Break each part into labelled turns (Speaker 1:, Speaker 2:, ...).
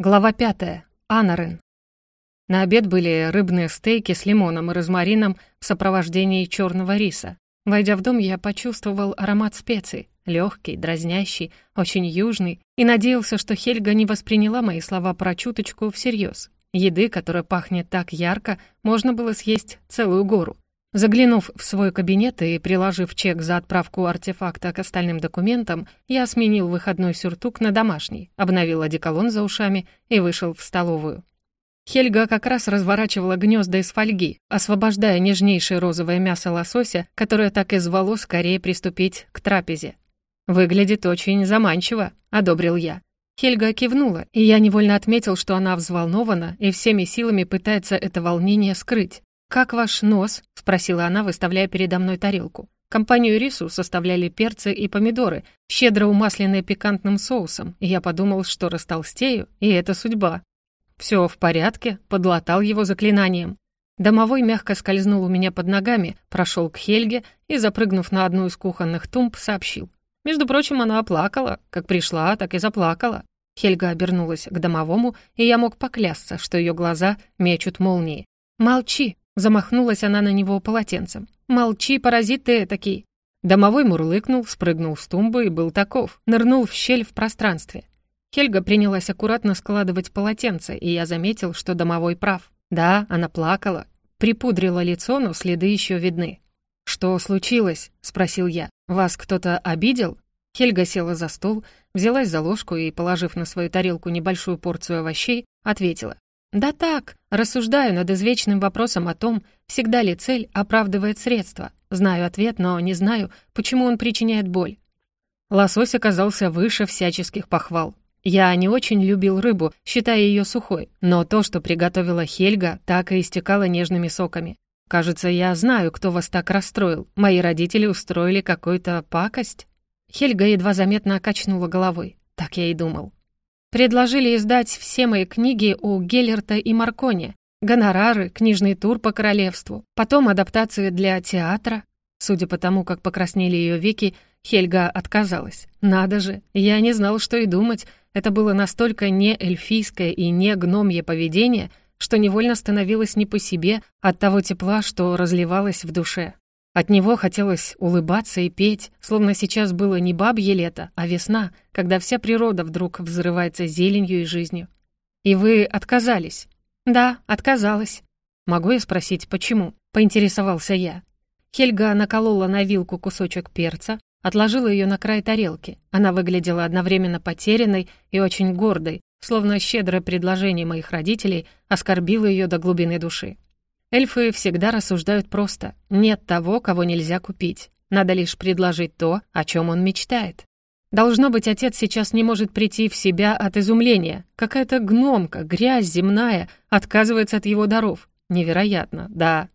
Speaker 1: Глава пятая. Анарен. На обед были рыбные стейки с лимоном и розмарином в сопровождении черного риса. Войдя в дом, я почувствовал аромат специй, легкий, дразнящий, очень южный, и надеялся, что Хельга не восприняла мои слова про чуточку всерьез. Еды, которая пахнет так ярко, можно было съесть целую гору. Заглянув в свой кабинет и приложив чек за отправку артефакта к остальным документам, я сменил выходной сюртук на домашний, обновил одеколон за ушами и вышел в столовую. Хельга как раз разворачивала гнезда из фольги, освобождая нежнейшее розовое мясо лосося, которое так и звало скорее приступить к трапезе. «Выглядит очень заманчиво», — одобрил я. Хельга кивнула, и я невольно отметил, что она взволнована и всеми силами пытается это волнение скрыть. «Как ваш нос?» — спросила она, выставляя передо мной тарелку. Компанию рису составляли перцы и помидоры, щедро умасленные пикантным соусом, и я подумал, что растолстею, и это судьба. Все в порядке», — подлатал его заклинанием. Домовой мягко скользнул у меня под ногами, прошел к Хельге и, запрыгнув на одну из кухонных тумб, сообщил. Между прочим, она оплакала. Как пришла, так и заплакала. Хельга обернулась к домовому, и я мог поклясться, что ее глаза мечут молнии. «Молчи!» Замахнулась она на него полотенцем. «Молчи, паразит ты этакий!» Домовой мурлыкнул, спрыгнул с тумбы и был таков, нырнул в щель в пространстве. Хельга принялась аккуратно складывать полотенце, и я заметил, что домовой прав. Да, она плакала, припудрила лицо, но следы еще видны. «Что случилось?» — спросил я. «Вас кто-то обидел?» Хельга села за стол, взялась за ложку и, положив на свою тарелку небольшую порцию овощей, ответила. Да так, рассуждаю над извечным вопросом о том, всегда ли цель оправдывает средства. Знаю ответ, но не знаю, почему он причиняет боль. Лосось оказался выше всяческих похвал. Я не очень любил рыбу, считая ее сухой, но то, что приготовила Хельга, так и истекало нежными соками. Кажется, я знаю, кто вас так расстроил. Мои родители устроили какую-то пакость. Хельга едва заметно качнула головой. Так я и думал. Предложили издать все мои книги у Геллерта и Маркони, гонорары, книжный тур по королевству, потом адаптации для театра. Судя по тому, как покраснели ее веки, Хельга отказалась. Надо же, я не знал, что и думать. Это было настолько не эльфийское и не гномье поведение, что невольно становилось не по себе от того тепла, что разливалось в душе. От него хотелось улыбаться и петь, словно сейчас было не бабье лето, а весна, когда вся природа вдруг взрывается зеленью и жизнью. И вы отказались? Да, отказалась. Могу я спросить, почему? Поинтересовался я. Хельга наколола на вилку кусочек перца, отложила ее на край тарелки. Она выглядела одновременно потерянной и очень гордой, словно щедрое предложение моих родителей оскорбило ее до глубины души. Эльфы всегда рассуждают просто. Нет того, кого нельзя купить. Надо лишь предложить то, о чем он мечтает. Должно быть, отец сейчас не может прийти в себя от изумления. Какая-то гномка, грязь земная, отказывается от его даров. Невероятно, да.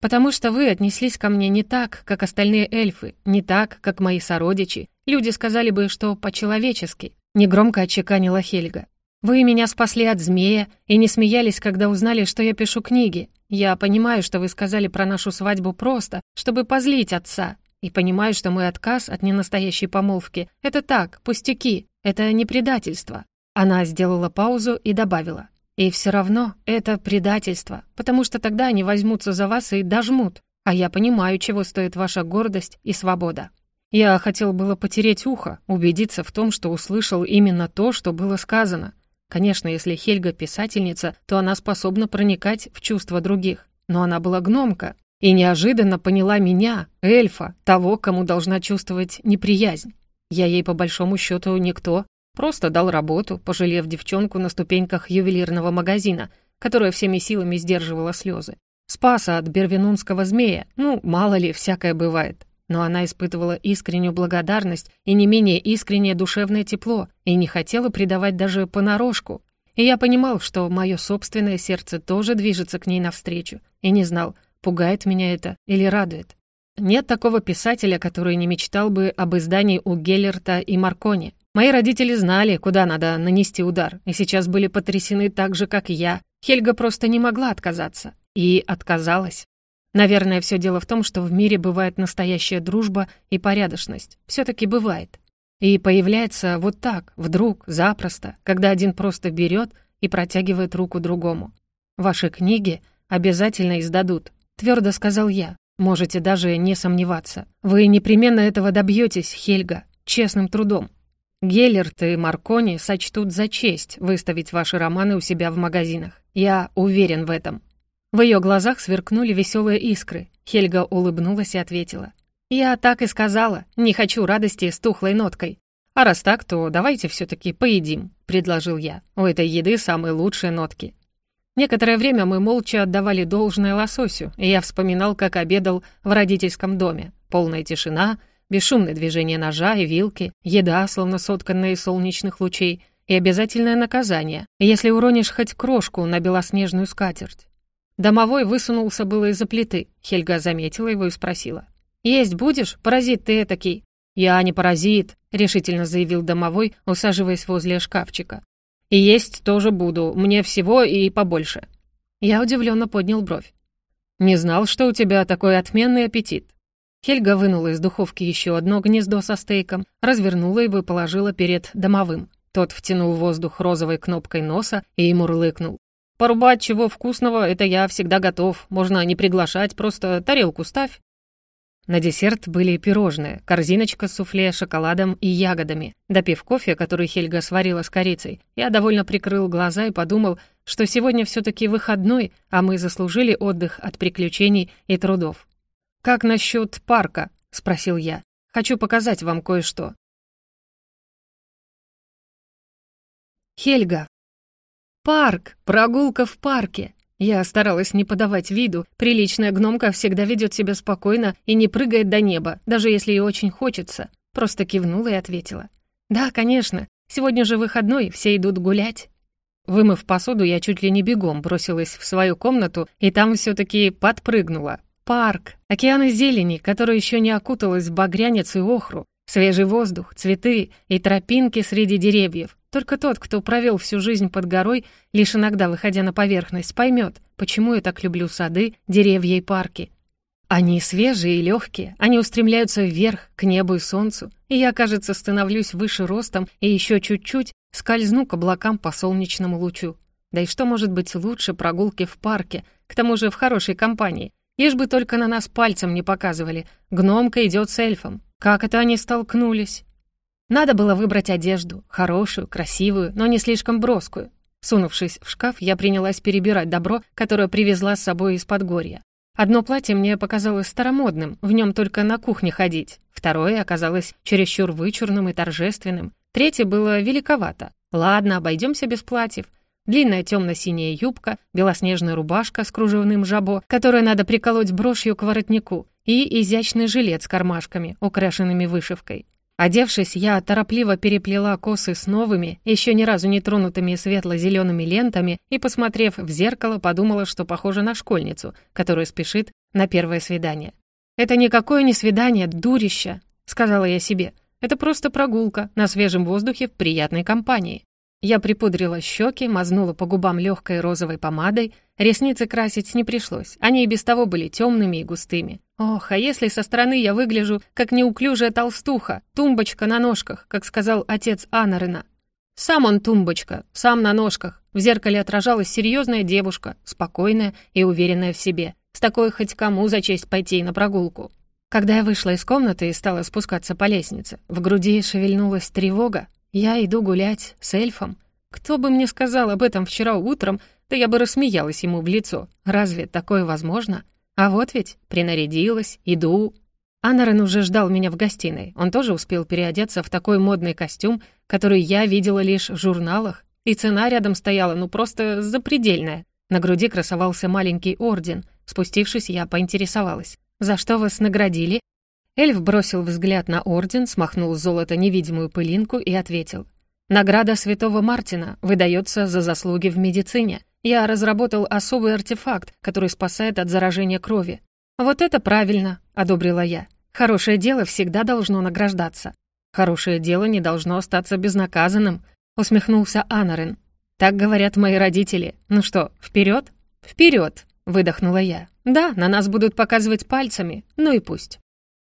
Speaker 1: Потому что вы отнеслись ко мне не так, как остальные эльфы, не так, как мои сородичи. Люди сказали бы, что по-человечески. Негромко отчеканила Хельга. Вы меня спасли от змея и не смеялись, когда узнали, что я пишу книги. Я понимаю, что вы сказали про нашу свадьбу просто, чтобы позлить отца. И понимаю, что мой отказ от ненастоящей помолвки — это так, пустяки, это не предательство». Она сделала паузу и добавила. «И все равно это предательство, потому что тогда они возьмутся за вас и дожмут, а я понимаю, чего стоит ваша гордость и свобода». Я хотел было потереть ухо, убедиться в том, что услышал именно то, что было сказано, Конечно, если Хельга писательница, то она способна проникать в чувства других. Но она была гномка и неожиданно поняла меня, эльфа, того, кому должна чувствовать неприязнь. Я ей по большому счету никто, просто дал работу, пожалев девчонку на ступеньках ювелирного магазина, которая всеми силами сдерживала слезы. Спаса от бервинунского змея, ну, мало ли, всякое бывает но она испытывала искреннюю благодарность и не менее искреннее душевное тепло и не хотела предавать даже понарошку. И я понимал, что мое собственное сердце тоже движется к ней навстречу, и не знал, пугает меня это или радует. Нет такого писателя, который не мечтал бы об издании у Геллерта и Маркони. Мои родители знали, куда надо нанести удар, и сейчас были потрясены так же, как я. Хельга просто не могла отказаться. И отказалась. Наверное, все дело в том, что в мире бывает настоящая дружба и порядочность. Все-таки бывает. И появляется вот так, вдруг, запросто, когда один просто берет и протягивает руку другому. «Ваши книги обязательно издадут», — твердо сказал я. «Можете даже не сомневаться. Вы непременно этого добьетесь, Хельга, честным трудом. Геллерт и Маркони сочтут за честь выставить ваши романы у себя в магазинах. Я уверен в этом». В ее глазах сверкнули веселые искры. Хельга улыбнулась и ответила. «Я так и сказала. Не хочу радости с тухлой ноткой. А раз так, то давайте все таки поедим», — предложил я. «У этой еды самые лучшие нотки». Некоторое время мы молча отдавали должное лососю, и я вспоминал, как обедал в родительском доме. Полная тишина, бесшумное движение ножа и вилки, еда, словно сотканная из солнечных лучей, и обязательное наказание, если уронишь хоть крошку на белоснежную скатерть. Домовой высунулся было из-за плиты. Хельга заметила его и спросила. «Есть будешь, паразит ты этакий?» «Я не паразит», — решительно заявил домовой, усаживаясь возле шкафчика. «И есть тоже буду, мне всего и побольше». Я удивленно поднял бровь. «Не знал, что у тебя такой отменный аппетит. Хельга вынула из духовки еще одно гнездо со стейком, развернула его и положила перед домовым. Тот втянул воздух розовой кнопкой носа и мурлыкнул. «Порубать чего вкусного — это я всегда готов. Можно не приглашать, просто тарелку ставь». На десерт были пирожные, корзиночка с суфле, шоколадом и ягодами. Допив кофе, который Хельга сварила с корицей, я довольно прикрыл глаза и подумал, что сегодня все таки выходной, а мы заслужили отдых от приключений и трудов. «Как насчет парка?» — спросил я. «Хочу показать вам кое-что». Хельга. Парк! Прогулка в парке! Я старалась не подавать виду. Приличная гномка всегда ведет себя спокойно и не прыгает до неба, даже если ей очень хочется. Просто кивнула и ответила. «Да, конечно. Сегодня же выходной, все идут гулять». Вымыв посуду, я чуть ли не бегом бросилась в свою комнату и там все таки подпрыгнула. Парк, океаны зелени, которая еще не окуталась в багрянец и охру, свежий воздух, цветы и тропинки среди деревьев. Только тот, кто провел всю жизнь под горой, лишь иногда выходя на поверхность, поймет, почему я так люблю сады, деревья и парки. Они свежие и легкие, они устремляются вверх, к небу и солнцу, и я, кажется, становлюсь выше ростом и еще чуть-чуть скользну к облакам по солнечному лучу. Да и что может быть лучше прогулки в парке, к тому же в хорошей компании, Лишь бы только на нас пальцем не показывали. Гномка идет с эльфом. Как это они столкнулись? Надо было выбрать одежду. Хорошую, красивую, но не слишком броскую. Сунувшись в шкаф, я принялась перебирать добро, которое привезла с собой из Подгорья. Одно платье мне показалось старомодным, в нем только на кухне ходить. Второе оказалось чересчур вычурным и торжественным. Третье было великовато. Ладно, обойдемся без платьев длинная темно-синяя юбка, белоснежная рубашка с кружевным жабо, которую надо приколоть брошью к воротнику, и изящный жилет с кармашками, украшенными вышивкой. Одевшись, я торопливо переплела косы с новыми, еще ни разу не тронутыми светло-зелеными лентами и, посмотрев в зеркало, подумала, что похожа на школьницу, которая спешит на первое свидание. «Это никакое не свидание, дурище», — сказала я себе. «Это просто прогулка на свежем воздухе в приятной компании». Я припудрила щеки, мазнула по губам легкой розовой помадой. Ресницы красить не пришлось, они и без того были темными и густыми. Ох, а если со стороны я выгляжу, как неуклюжая толстуха, тумбочка на ножках, как сказал отец Анарена. Сам он тумбочка, сам на ножках. В зеркале отражалась серьезная девушка, спокойная и уверенная в себе. С такой хоть кому за честь пойти на прогулку. Когда я вышла из комнаты и стала спускаться по лестнице, в груди шевельнулась тревога, я иду гулять с эльфом. Кто бы мне сказал об этом вчера утром, да я бы рассмеялась ему в лицо. Разве такое возможно? А вот ведь принарядилась, иду. Анарен уже ждал меня в гостиной. Он тоже успел переодеться в такой модный костюм, который я видела лишь в журналах, и цена рядом стояла ну просто запредельная. На груди красовался маленький орден. Спустившись, я поинтересовалась. «За что вас наградили?» Эльф бросил взгляд на орден, смахнул с золота невидимую пылинку и ответил. «Награда святого Мартина выдается за заслуги в медицине. Я разработал особый артефакт, который спасает от заражения крови». «Вот это правильно», — одобрила я. «Хорошее дело всегда должно награждаться». «Хорошее дело не должно остаться безнаказанным», — усмехнулся Анарен. «Так говорят мои родители. Ну что, вперед? Вперед! выдохнула я. «Да, на нас будут показывать пальцами, ну и пусть».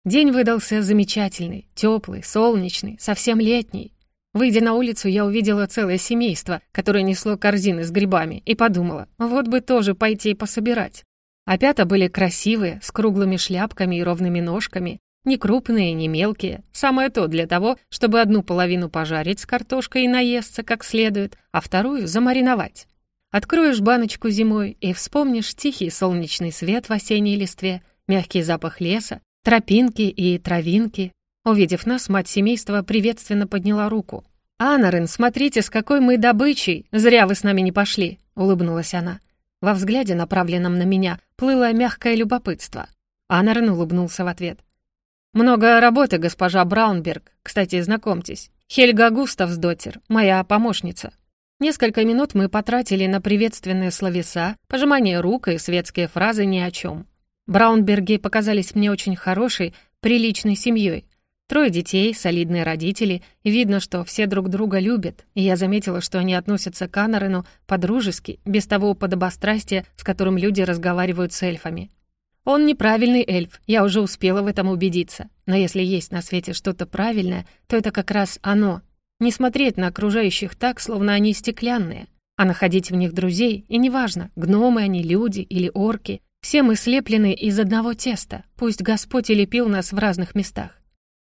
Speaker 1: День выдался замечательный, теплый, солнечный, совсем летний. Выйдя на улицу, я увидела целое семейство, которое несло корзины с грибами, и подумала, вот бы тоже пойти и пособирать. Опята были красивые, с круглыми шляпками и ровными ножками, не крупные, не мелкие. Самое то для того, чтобы одну половину пожарить с картошкой и наесться как следует, а вторую замариновать. Откроешь баночку зимой и вспомнишь тихий солнечный свет в осенней листве, мягкий запах леса, тропинки и травинки. Увидев нас, мать семейства приветственно подняла руку. «Анарен, смотрите, с какой мы добычей! Зря вы с нами не пошли!» — улыбнулась она. Во взгляде, направленном на меня, плыло мягкое любопытство. Анарен улыбнулся в ответ. «Много работы, госпожа Браунберг. Кстати, знакомьтесь. Хельга Густавсдоттер, моя помощница». Несколько минут мы потратили на приветственные словеса, пожимание рук и светские фразы ни о чем. Браунберги показались мне очень хорошей, приличной семьей. Трое детей, солидные родители, видно, что все друг друга любят, и я заметила, что они относятся к Анарену по-дружески, без того подобострастия, с которым люди разговаривают с эльфами. Он неправильный эльф, я уже успела в этом убедиться. Но если есть на свете что-то правильное, то это как раз оно, не смотреть на окружающих так, словно они стеклянные, а находить в них друзей, и неважно, гномы они, люди или орки, все мы слеплены из одного теста, пусть Господь и лепил нас в разных местах.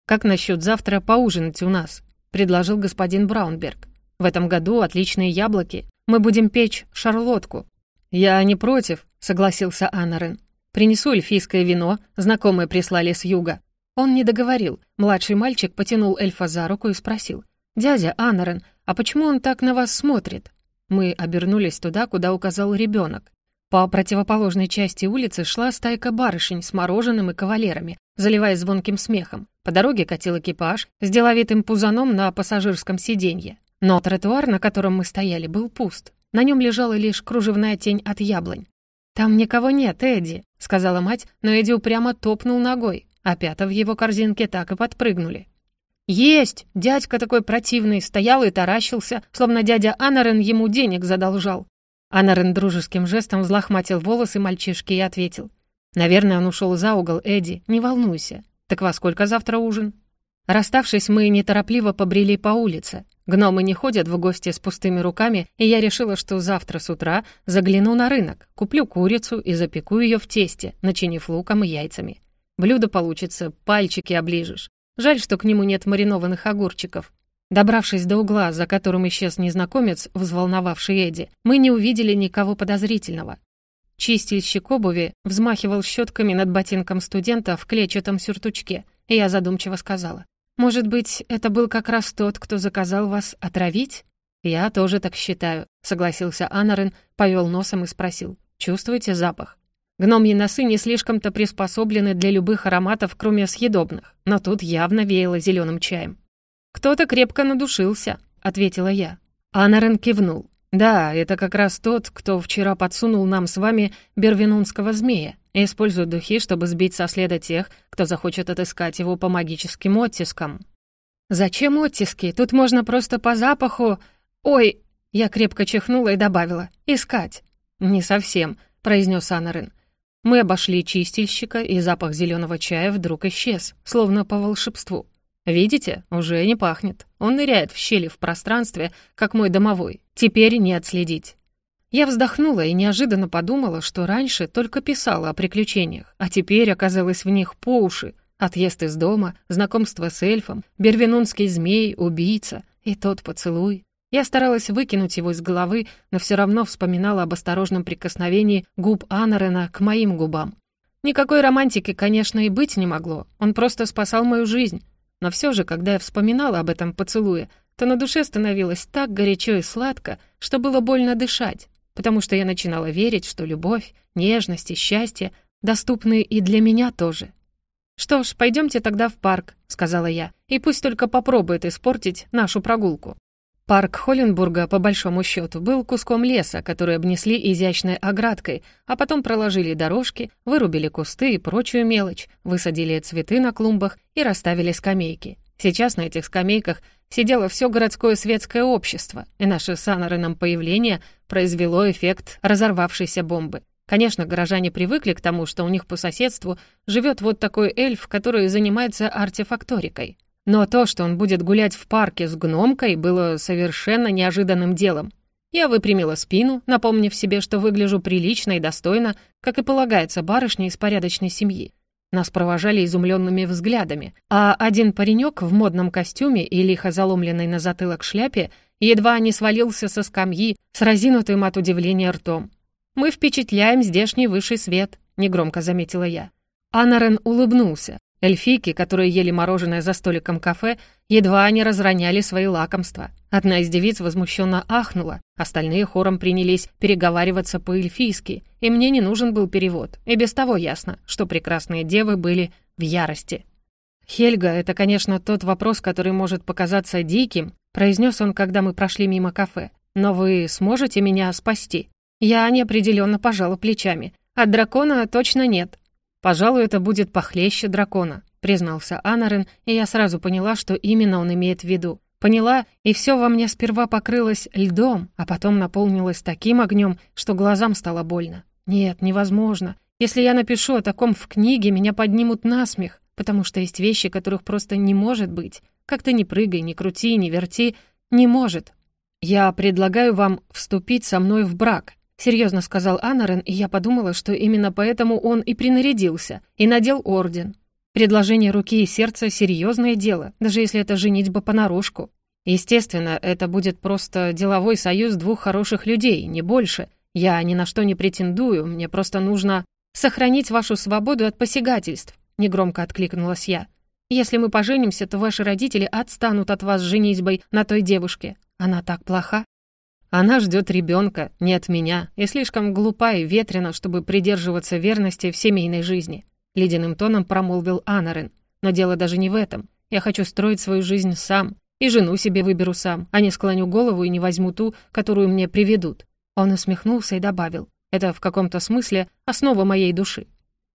Speaker 1: «Как насчет завтра поужинать у нас?» — предложил господин Браунберг. «В этом году отличные яблоки. Мы будем печь шарлотку». «Я не против», — согласился Анарен. «Принесу эльфийское вино, знакомые прислали с юга». Он не договорил. Младший мальчик потянул эльфа за руку и спросил. «Дядя Анарен, а почему он так на вас смотрит?» Мы обернулись туда, куда указал ребенок. По противоположной части улицы шла стайка барышень с мороженым и кавалерами, заливая звонким смехом. По дороге катил экипаж с деловитым пузаном на пассажирском сиденье. Но тротуар, на котором мы стояли, был пуст. На нем лежала лишь кружевная тень от яблонь. «Там никого нет, Эдди», — сказала мать, но Эдди упрямо топнул ногой, а пята в его корзинке так и подпрыгнули. «Есть! Дядька такой противный, стоял и таращился, словно дядя Анарен ему денег задолжал». Анарен дружеским жестом взлохматил волосы мальчишки и ответил. «Наверное, он ушел за угол, Эдди, не волнуйся. Так во сколько завтра ужин?» Расставшись, мы неторопливо побрели по улице. Гномы не ходят в гости с пустыми руками, и я решила, что завтра с утра загляну на рынок, куплю курицу и запеку ее в тесте, начинив луком и яйцами. Блюдо получится, пальчики оближешь. Жаль, что к нему нет маринованных огурчиков. Добравшись до угла, за которым исчез незнакомец, взволновавший Эдди, мы не увидели никого подозрительного. Чистильщик обуви взмахивал щетками над ботинком студента в клетчатом сюртучке, и я задумчиво сказала. «Может быть, это был как раз тот, кто заказал вас отравить?» «Я тоже так считаю», — согласился Анарен, повел носом и спросил. «Чувствуете запах?» Гномьи носы не слишком-то приспособлены для любых ароматов, кроме съедобных, но тут явно веяло зеленым чаем. «Кто-то крепко надушился», — ответила я. Анарен кивнул. «Да, это как раз тот, кто вчера подсунул нам с вами бервинунского змея и использует духи, чтобы сбить со следа тех, кто захочет отыскать его по магическим оттискам». «Зачем оттиски? Тут можно просто по запаху...» «Ой!» — я крепко чихнула и добавила. «Искать». «Не совсем», — произнес Анарен. Мы обошли чистильщика, и запах зеленого чая вдруг исчез, словно по волшебству. Видите, уже не пахнет. Он ныряет в щели в пространстве, как мой домовой. Теперь не отследить. Я вздохнула и неожиданно подумала, что раньше только писала о приключениях, а теперь оказалась в них по уши. Отъезд из дома, знакомство с эльфом, бервинунский змей, убийца и тот поцелуй. Я старалась выкинуть его из головы, но все равно вспоминала об осторожном прикосновении губ Анарена к моим губам. Никакой романтики, конечно, и быть не могло. Он просто спасал мою жизнь. Но все же, когда я вспоминала об этом поцелуе, то на душе становилось так горячо и сладко, что было больно дышать, потому что я начинала верить, что любовь, нежность и счастье доступны и для меня тоже. «Что ж, пойдемте тогда в парк», — сказала я, «и пусть только попробует испортить нашу прогулку». Парк Холленбурга, по большому счету, был куском леса, который обнесли изящной оградкой, а потом проложили дорожки, вырубили кусты и прочую мелочь, высадили цветы на клумбах и расставили скамейки. Сейчас на этих скамейках сидело все городское светское общество, и наше с Аннереном появление произвело эффект разорвавшейся бомбы. Конечно, горожане привыкли к тому, что у них по соседству живет вот такой эльф, который занимается артефакторикой. Но то, что он будет гулять в парке с гномкой, было совершенно неожиданным делом. Я выпрямила спину, напомнив себе, что выгляжу прилично и достойно, как и полагается барышне из порядочной семьи. Нас провожали изумленными взглядами, а один паренек в модном костюме и лихо заломленной на затылок шляпе едва не свалился со скамьи с разинутым от удивления ртом. «Мы впечатляем здешний высший свет», — негромко заметила я. Анарен улыбнулся. Эльфийки, которые ели мороженое за столиком кафе, едва не разроняли свои лакомства. Одна из девиц возмущенно ахнула, остальные хором принялись переговариваться по-эльфийски, и мне не нужен был перевод, и без того ясно, что прекрасные девы были в ярости. «Хельга — это, конечно, тот вопрос, который может показаться диким», произнес он, когда мы прошли мимо кафе. «Но вы сможете меня спасти?» Я неопределенно пожала плечами. От дракона точно нет. «Пожалуй, это будет похлеще дракона», — признался Анарен, и я сразу поняла, что именно он имеет в виду. Поняла, и все во мне сперва покрылось льдом, а потом наполнилось таким огнем, что глазам стало больно. Нет, невозможно. Если я напишу о таком в книге, меня поднимут на смех, потому что есть вещи, которых просто не может быть. Как ты ни прыгай, ни крути, ни верти, не может. Я предлагаю вам вступить со мной в брак, Серьезно сказал Анарен, и я подумала, что именно поэтому он и принарядился, и надел орден. Предложение руки и сердца — серьезное дело, даже если это женитьба понарошку. Естественно, это будет просто деловой союз двух хороших людей, не больше. Я ни на что не претендую, мне просто нужно сохранить вашу свободу от посягательств, негромко откликнулась я. Если мы поженимся, то ваши родители отстанут от вас с женитьбой на той девушке. Она так плоха. Она ждет ребенка, не от меня, и слишком глупа и ветрена, чтобы придерживаться верности в семейной жизни», — ледяным тоном промолвил Анарен. «Но дело даже не в этом. Я хочу строить свою жизнь сам, и жену себе выберу сам, а не склоню голову и не возьму ту, которую мне приведут». Он усмехнулся и добавил. «Это в каком-то смысле основа моей души».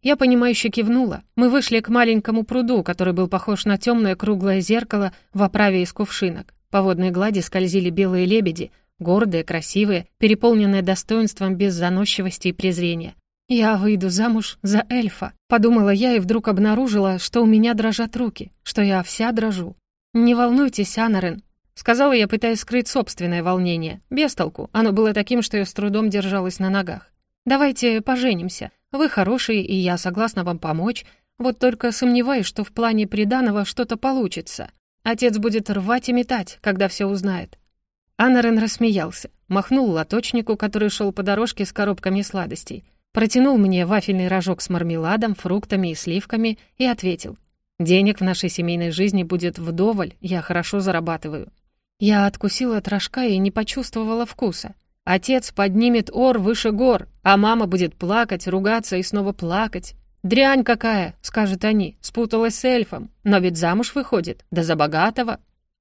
Speaker 1: Я понимающе кивнула. Мы вышли к маленькому пруду, который был похож на темное круглое зеркало в оправе из кувшинок. По водной глади скользили белые лебеди — гордые, красивые, переполненные достоинством без заносчивости и презрения. «Я выйду замуж за эльфа», — подумала я и вдруг обнаружила, что у меня дрожат руки, что я вся дрожу. «Не волнуйтесь, Анарен», — сказала я, пытаясь скрыть собственное волнение. Без толку, оно было таким, что я с трудом держалась на ногах. «Давайте поженимся. Вы хороший, и я согласна вам помочь. Вот только сомневаюсь, что в плане приданого что-то получится. Отец будет рвать и метать, когда все узнает. Анарен рассмеялся, махнул лоточнику, который шел по дорожке с коробками сладостей, протянул мне вафельный рожок с мармеладом, фруктами и сливками и ответил. «Денег в нашей семейной жизни будет вдоволь, я хорошо зарабатываю». Я откусила от рожка и не почувствовала вкуса. Отец поднимет ор выше гор, а мама будет плакать, ругаться и снова плакать. «Дрянь какая!» — скажут они, спуталась с эльфом. Но ведь замуж выходит, да за богатого.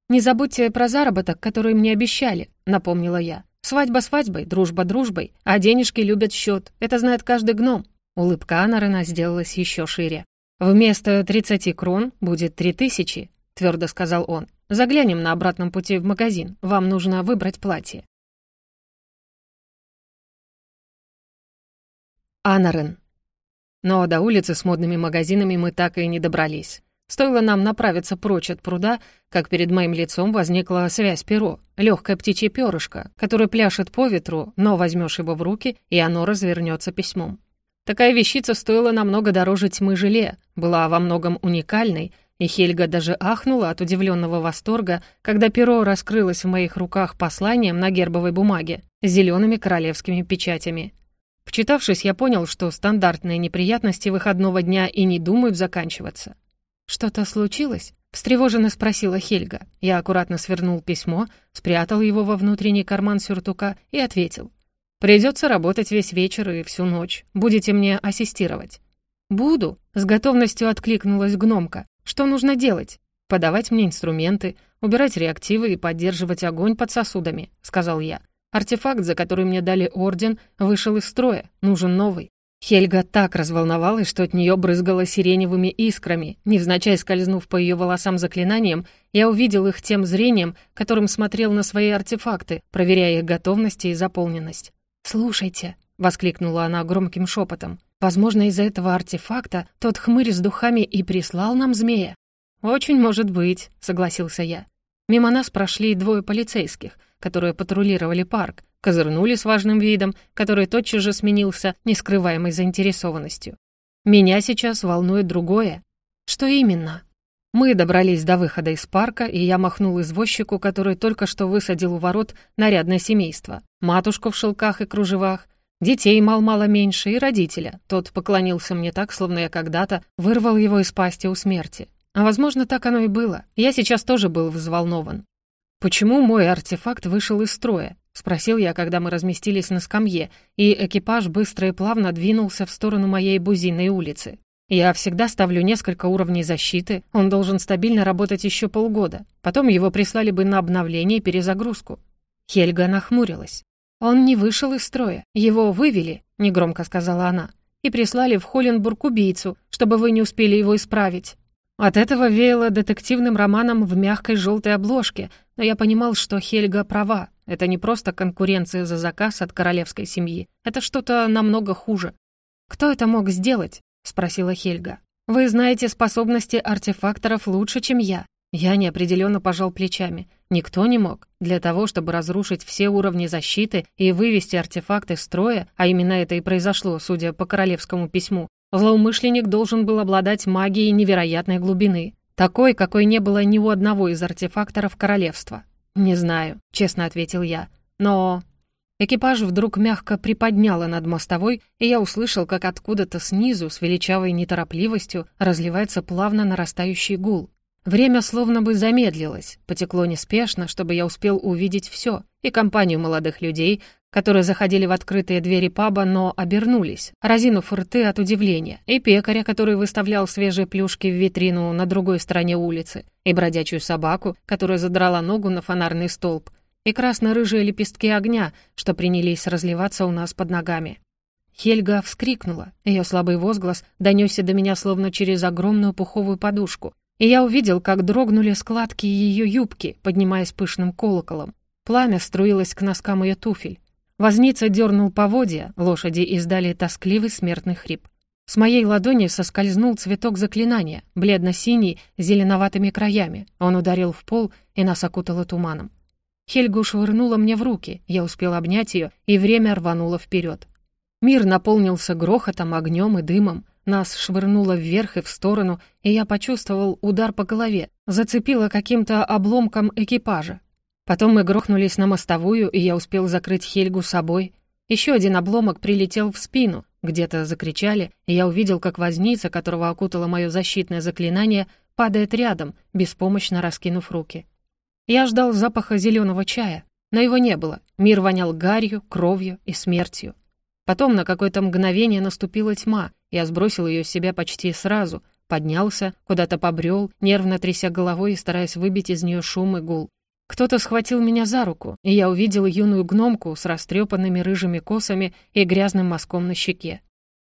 Speaker 1: «Не забудьте про заработок, который мне обещали», — напомнила я. «Свадьба свадьбой, дружба дружбой, а денежки любят счет. Это знает каждый гном». Улыбка Анарена сделалась еще шире. «Вместо тридцати крон будет три тысячи», — твердо сказал он. «Заглянем на обратном пути в магазин. Вам нужно выбрать платье». Анарен. Но до улицы с модными магазинами мы так и не добрались. Стоило нам направиться прочь от пруда, как перед моим лицом возникла связь перо, легкое птичье перышко, которое пляшет по ветру, но возьмешь его в руки, и оно развернется письмом. Такая вещица стоила намного дороже тьмы желе, была во многом уникальной, и Хельга даже ахнула от удивленного восторга, когда перо раскрылось в моих руках посланием на гербовой бумаге с зелеными королевскими печатями. Вчитавшись, я понял, что стандартные неприятности выходного дня и не думают заканчиваться. «Что-то случилось?» — встревоженно спросила Хельга. Я аккуратно свернул письмо, спрятал его во внутренний карман сюртука и ответил. «Придется работать весь вечер и всю ночь. Будете мне ассистировать». «Буду», — с готовностью откликнулась гномка. «Что нужно делать?» «Подавать мне инструменты, убирать реактивы и поддерживать огонь под сосудами», — сказал я. «Артефакт, за который мне дали орден, вышел из строя. Нужен новый. Хельга так разволновалась, что от нее брызгало сиреневыми искрами. Невзначай скользнув по ее волосам заклинанием, я увидел их тем зрением, которым смотрел на свои артефакты, проверяя их готовность и заполненность. «Слушайте», — воскликнула она громким шепотом, «возможно, из-за этого артефакта тот хмырь с духами и прислал нам змея». «Очень может быть», — согласился я. Мимо нас прошли двое полицейских, которые патрулировали парк, козырнули с важным видом, который тотчас же сменился нескрываемой заинтересованностью. Меня сейчас волнует другое. Что именно? Мы добрались до выхода из парка, и я махнул извозчику, который только что высадил у ворот нарядное семейство. Матушку в шелках и кружевах, детей мал-мало меньше и родителя. Тот поклонился мне так, словно я когда-то вырвал его из пасти у смерти. А возможно, так оно и было. Я сейчас тоже был взволнован. «Почему мой артефакт вышел из строя?» — спросил я, когда мы разместились на скамье, и экипаж быстро и плавно двинулся в сторону моей бузиной улицы. Я всегда ставлю несколько уровней защиты, он должен стабильно работать еще полгода. Потом его прислали бы на обновление и перезагрузку. Хельга нахмурилась. «Он не вышел из строя. Его вывели», — негромко сказала она, «и прислали в Холленбург убийцу, чтобы вы не успели его исправить». От этого веяло детективным романом в мягкой желтой обложке, но я понимал, что Хельга права. Это не просто конкуренция за заказ от королевской семьи. Это что-то намного хуже. Кто это мог сделать? — спросила Хельга. «Вы знаете способности артефакторов лучше, чем я». Я неопределенно пожал плечами. Никто не мог. Для того, чтобы разрушить все уровни защиты и вывести артефакт из строя, а именно это и произошло, судя по королевскому письму, злоумышленник должен был обладать магией невероятной глубины, такой, какой не было ни у одного из артефакторов королевства. «Не знаю», — честно ответил я. «Но Экипаж вдруг мягко приподняло над мостовой, и я услышал, как откуда-то снизу, с величавой неторопливостью, разливается плавно нарастающий гул. Время словно бы замедлилось, потекло неспешно, чтобы я успел увидеть все, и компанию молодых людей, которые заходили в открытые двери паба, но обернулись, разинув рты от удивления, и пекаря, который выставлял свежие плюшки в витрину на другой стороне улицы, и бродячую собаку, которая задрала ногу на фонарный столб, и красно-рыжие лепестки огня, что принялись разливаться у нас под ногами. Хельга вскрикнула. Ее слабый возглас донесся до меня словно через огромную пуховую подушку. И я увидел, как дрогнули складки ее юбки, поднимаясь пышным колоколом. Пламя струилось к носкам ее туфель. Возница дернул поводья, лошади издали тоскливый смертный хрип. С моей ладони соскользнул цветок заклинания, бледно-синий, с зеленоватыми краями. Он ударил в пол, и нас окутало туманом. Хельгу швырнула мне в руки, я успел обнять ее, и время рвануло вперед. Мир наполнился грохотом, огнем и дымом, нас швырнуло вверх и в сторону, и я почувствовал удар по голове, зацепило каким-то обломком экипажа. Потом мы грохнулись на мостовую, и я успел закрыть Хельгу собой. Еще один обломок прилетел в спину, где-то закричали, и я увидел, как возница, которого окутало мое защитное заклинание, падает рядом, беспомощно раскинув руки. Я ждал запаха зеленого чая, но его не было. Мир вонял гарью, кровью и смертью. Потом на какое-то мгновение наступила тьма. Я сбросил ее с себя почти сразу, поднялся, куда-то побрел, нервно тряся головой и стараясь выбить из нее шум и гул. Кто-то схватил меня за руку, и я увидел юную гномку с растрепанными рыжими косами и грязным мазком на щеке.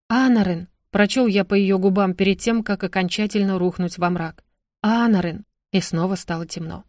Speaker 1: «Анарен!» — прочел я по ее губам перед тем, как окончательно рухнуть во мрак. «Анарен!» — и снова стало темно.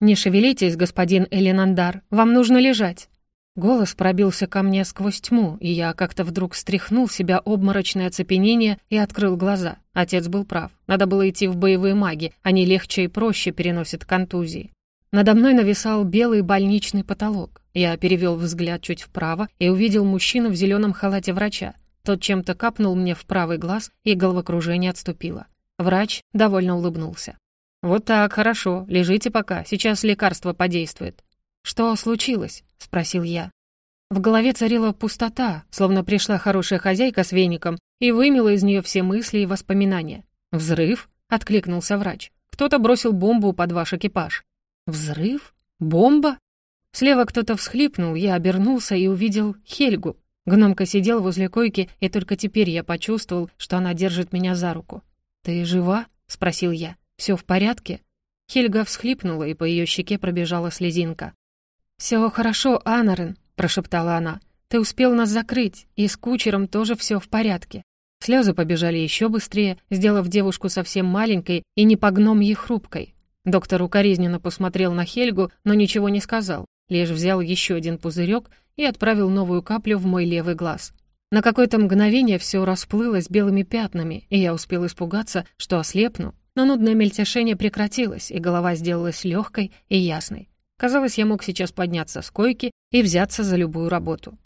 Speaker 1: «Не шевелитесь, господин Элинандар, вам нужно лежать». Голос пробился ко мне сквозь тьму, и я как-то вдруг стряхнул себя обморочное оцепенение и открыл глаза. Отец был прав. Надо было идти в боевые маги, они легче и проще переносят контузии. Надо мной нависал белый больничный потолок. Я перевел взгляд чуть вправо и увидел мужчину в зеленом халате врача. Тот чем-то капнул мне в правый глаз, и головокружение отступило. Врач довольно улыбнулся. «Вот так, хорошо. Лежите пока. Сейчас лекарство подействует». «Что случилось?» — спросил я. В голове царила пустота, словно пришла хорошая хозяйка с веником и вымела из нее все мысли и воспоминания. «Взрыв?» — откликнулся врач. «Кто-то бросил бомбу под ваш экипаж». «Взрыв? Бомба?» Слева кто-то всхлипнул, я обернулся и увидел Хельгу. Гномка сидел возле койки, и только теперь я почувствовал, что она держит меня за руку. «Ты жива?» — спросил я. Все в порядке?» Хельга всхлипнула, и по ее щеке пробежала слезинка. «Все хорошо, Анарен», — прошептала она. «Ты успел нас закрыть, и с кучером тоже все в порядке». Слезы побежали еще быстрее, сделав девушку совсем маленькой и не по гномьей хрупкой. Доктор укоризненно посмотрел на Хельгу, но ничего не сказал, лишь взял еще один пузырек и отправил новую каплю в мой левый глаз. На какое-то мгновение все расплылось белыми пятнами, и я успел испугаться, что ослепну, но нудное мельтешение прекратилось, и голова сделалась легкой и ясной. Казалось, я мог сейчас подняться с койки и взяться за любую работу.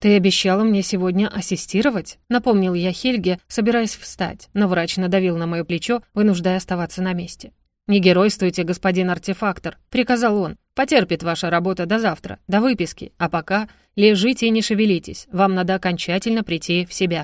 Speaker 1: «Ты обещала мне сегодня ассистировать?» — напомнил я Хельге, собираясь встать, но врач надавил на мое плечо, вынуждая оставаться на месте. «Не геройствуйте, господин артефактор», — приказал он. «Потерпит ваша работа до завтра, до выписки, а пока лежите и не шевелитесь, вам надо окончательно прийти в себя».